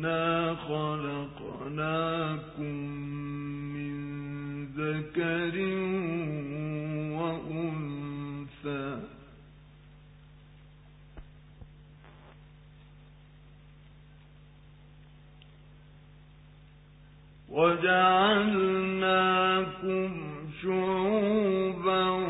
إنا خلقناكم من ذكر وأنثى وجعلناكم شعوبا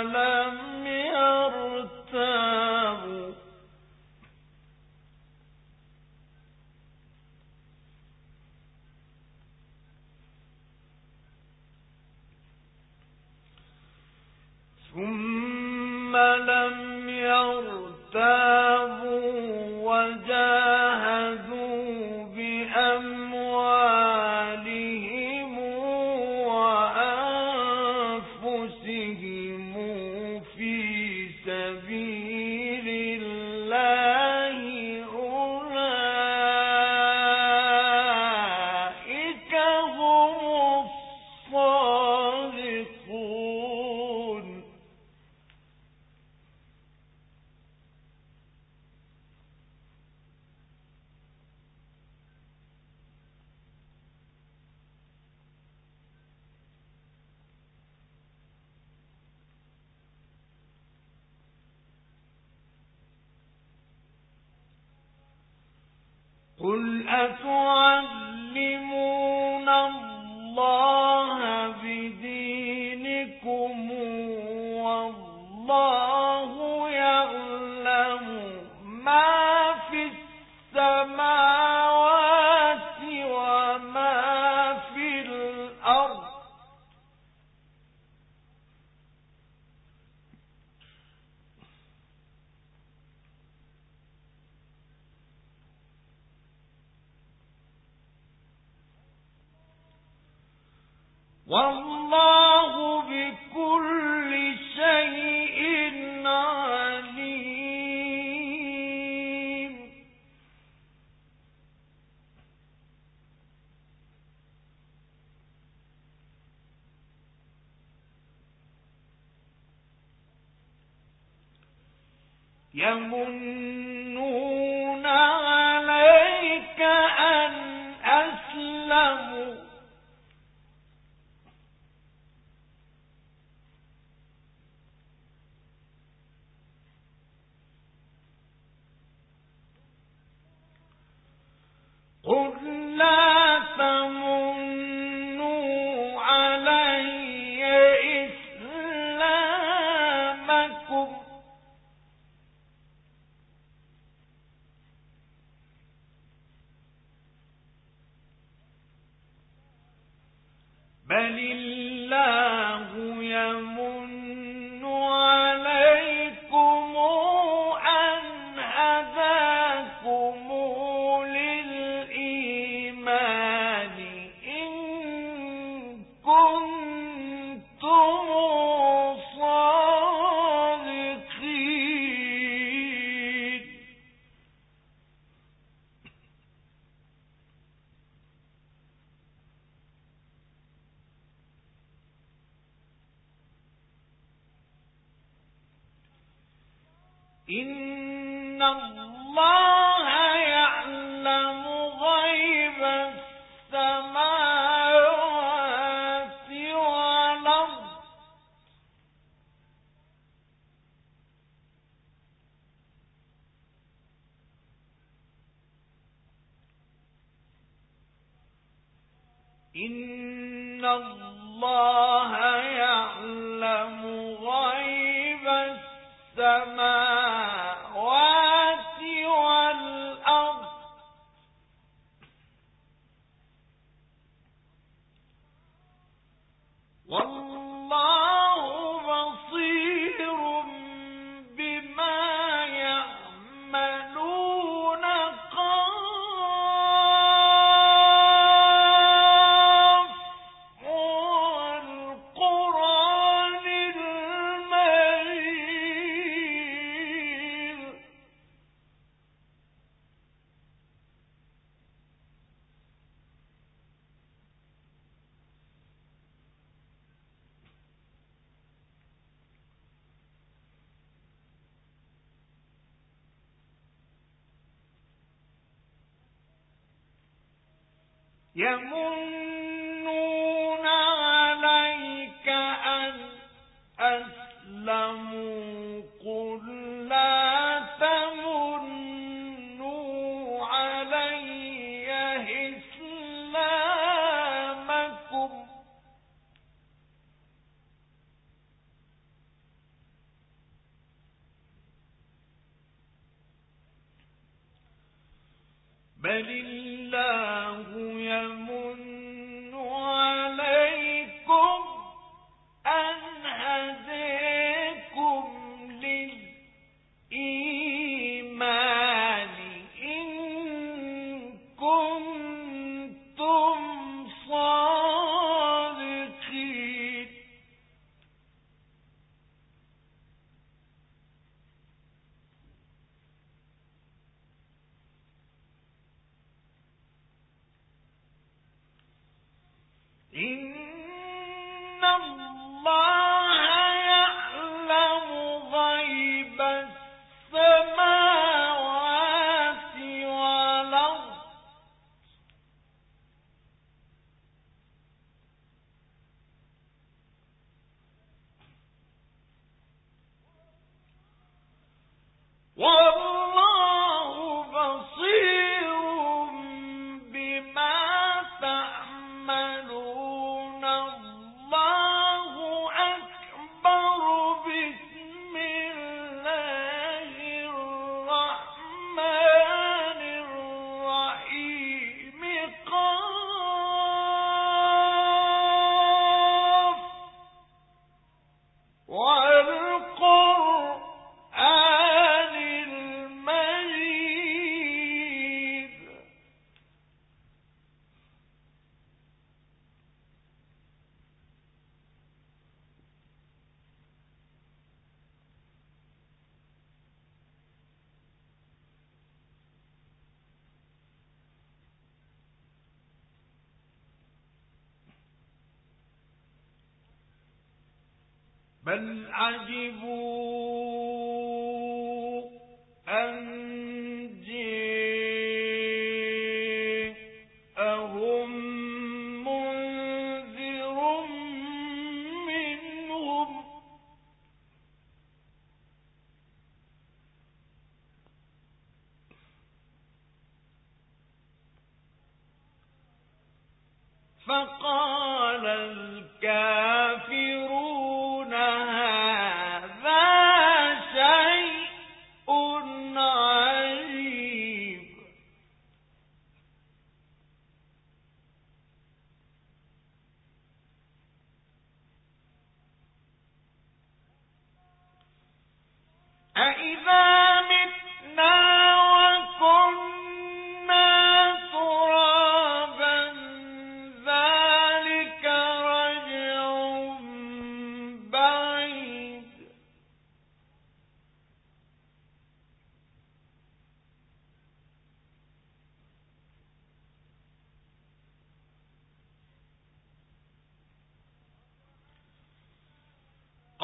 أَلَمْ قل أتعذبون يمن لله إن الله يعلم يمن كنتم صادقين.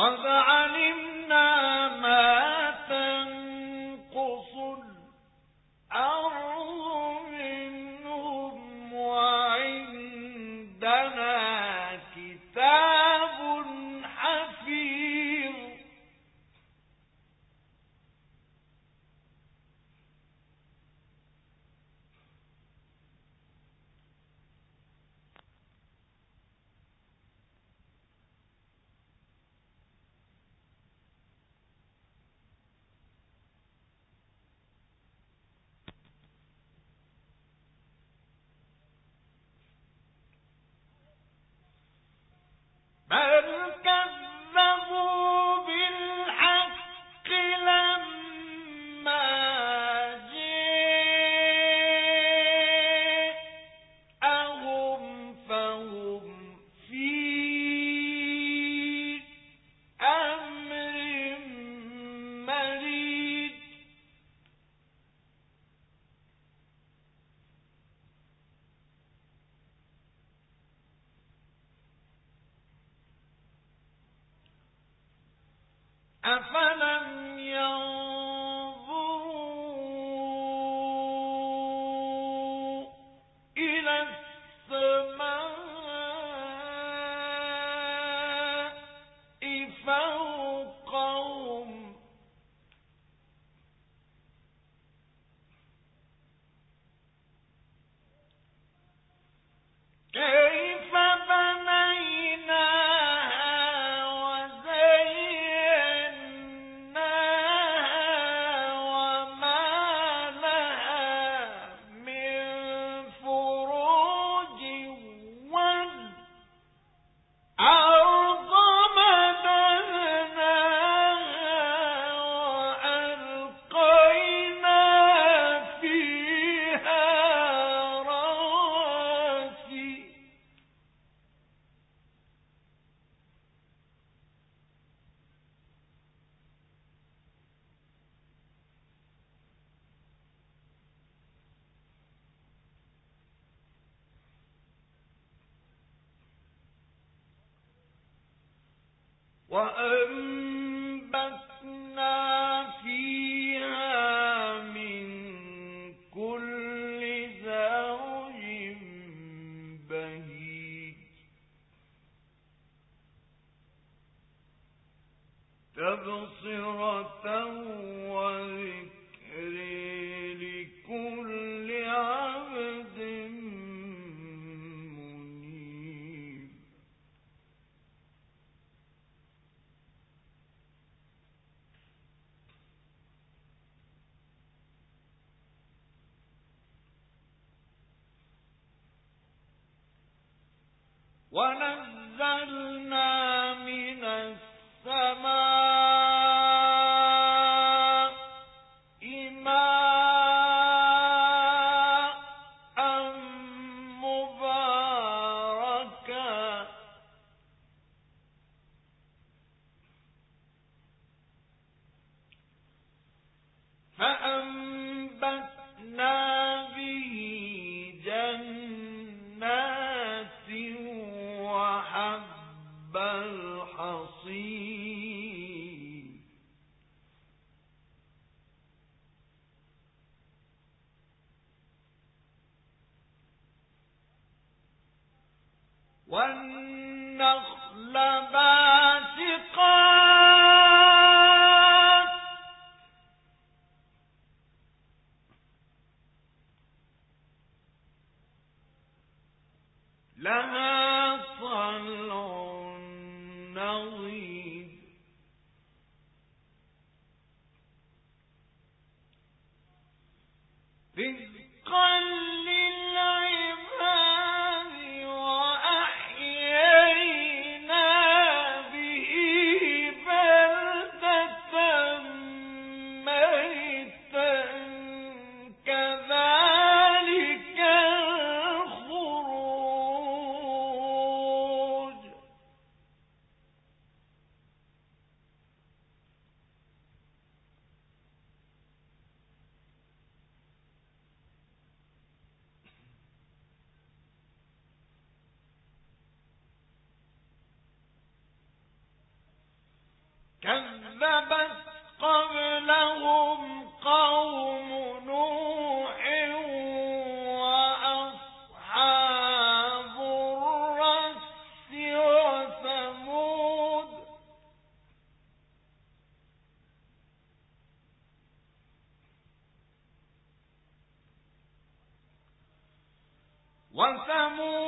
أفعى These وثمود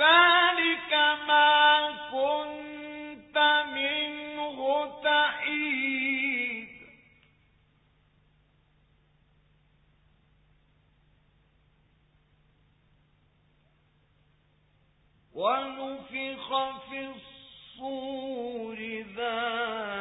ذلك ما كنت منه تحيد. ونفخ في الصور ذلك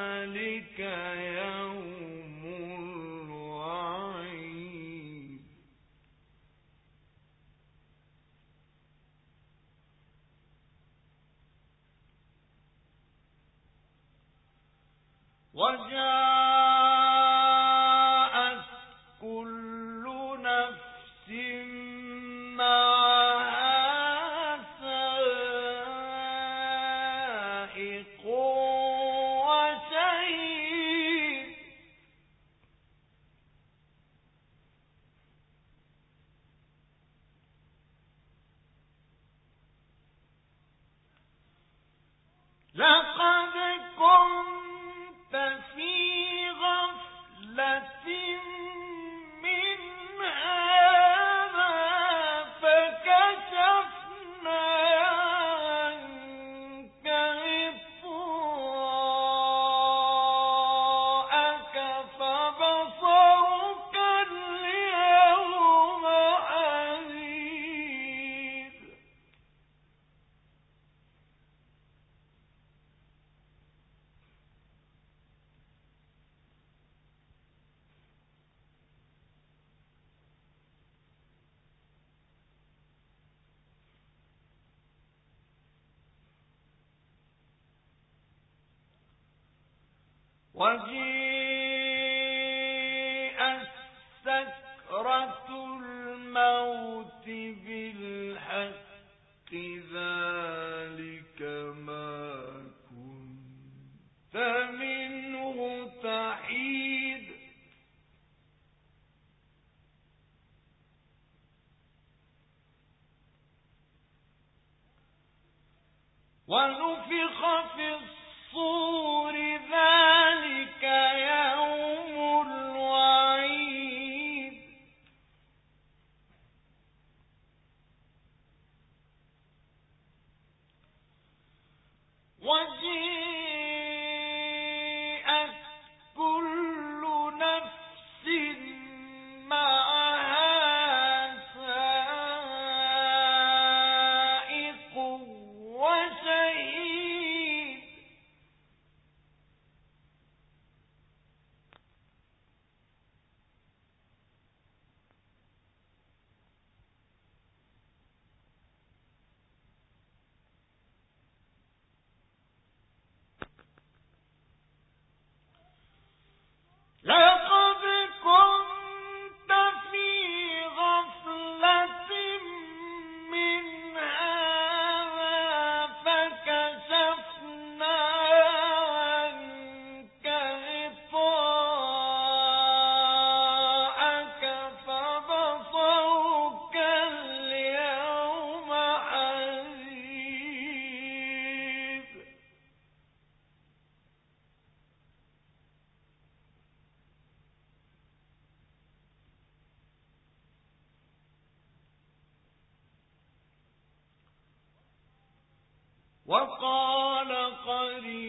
وقال قرينه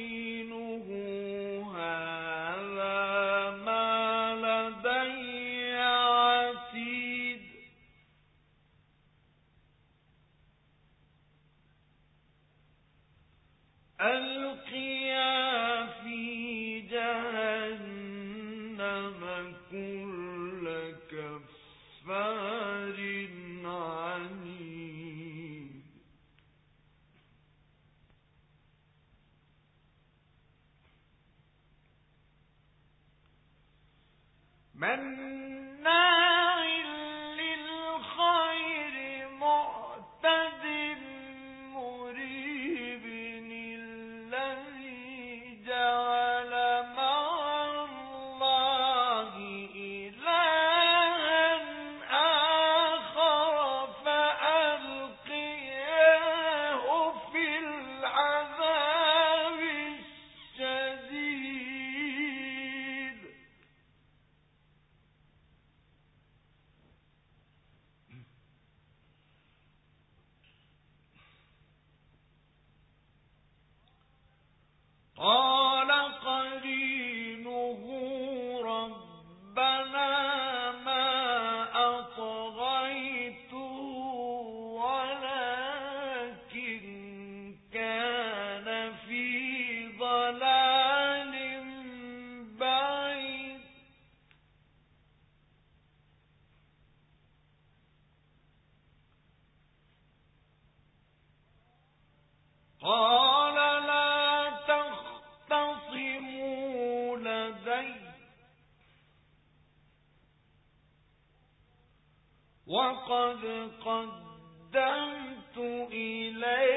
وقد قدمت إليكم